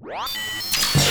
What?